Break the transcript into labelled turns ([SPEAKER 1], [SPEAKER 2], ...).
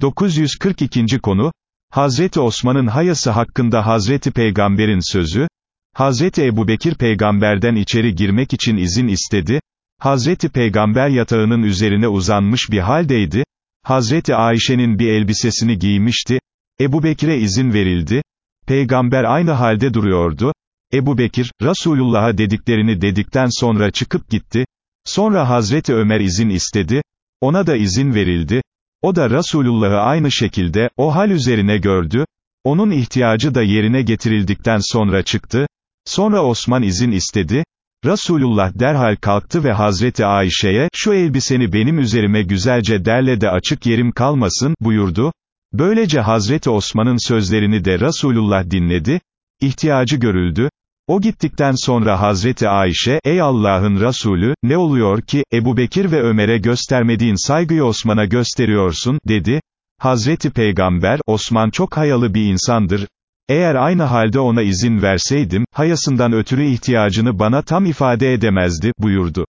[SPEAKER 1] 942. konu, Hazreti Osman'ın hayası hakkında Hazreti Peygamber'in sözü, Hazreti Ebubekir peygamberden içeri girmek için izin istedi, Hazreti Peygamber yatağının üzerine uzanmış bir haldeydi, Hazreti Ayşe'nin bir elbisesini giymişti, Ebu Bekir'e izin verildi, Peygamber aynı halde duruyordu, Ebu Bekir, Resulullah'a dediklerini dedikten sonra çıkıp gitti, sonra Hazreti Ömer izin istedi, ona da izin verildi, o da Resulullah'ı aynı şekilde, o hal üzerine gördü, onun ihtiyacı da yerine getirildikten sonra çıktı, sonra Osman izin istedi, Resulullah derhal kalktı ve Hazreti Ayşe'ye, şu elbiseni benim üzerime güzelce derle de açık yerim kalmasın, buyurdu, böylece Hazreti Osman'ın sözlerini de Resulullah dinledi, ihtiyacı görüldü, o gittikten sonra Hazreti Ayşe, ey Allah'ın Resulü, ne oluyor ki, Ebu Bekir ve Ömer'e göstermediğin saygıyı Osman'a gösteriyorsun, dedi. Hazreti Peygamber, Osman çok hayalı bir insandır. Eğer aynı halde ona izin verseydim, hayasından ötürü ihtiyacını bana tam ifade edemezdi, buyurdu.